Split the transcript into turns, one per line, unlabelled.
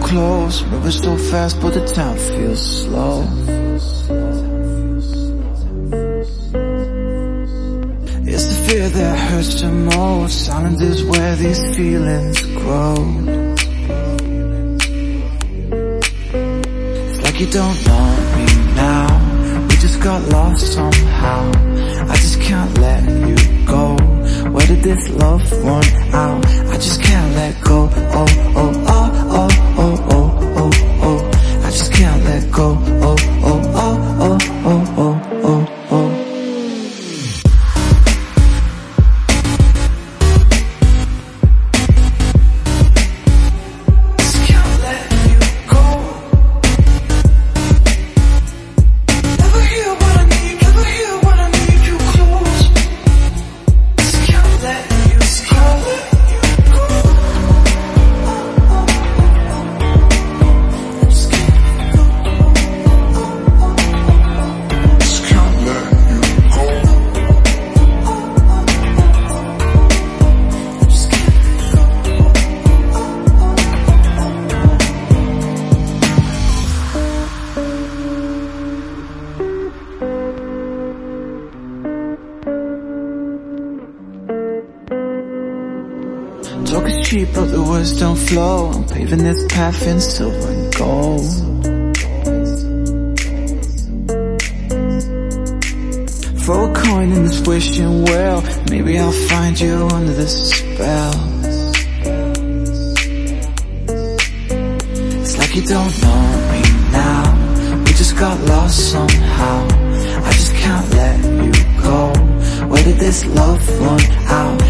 close Moving so fast but the time feels slow. It's the fear that hurts the most. Silence is where these feelings grow. It's like you don't know me now. We just got lost somehow. I just can't let you go. Where did this love run out? I just can't let go Is but the words don't flow. I'm paving this path in silver and gold. Throw a coin in this wishing well. Maybe I'll find you under this spell. It's like you don't know me now. We just got lost somehow. I just can't let you go. Where did this love run out?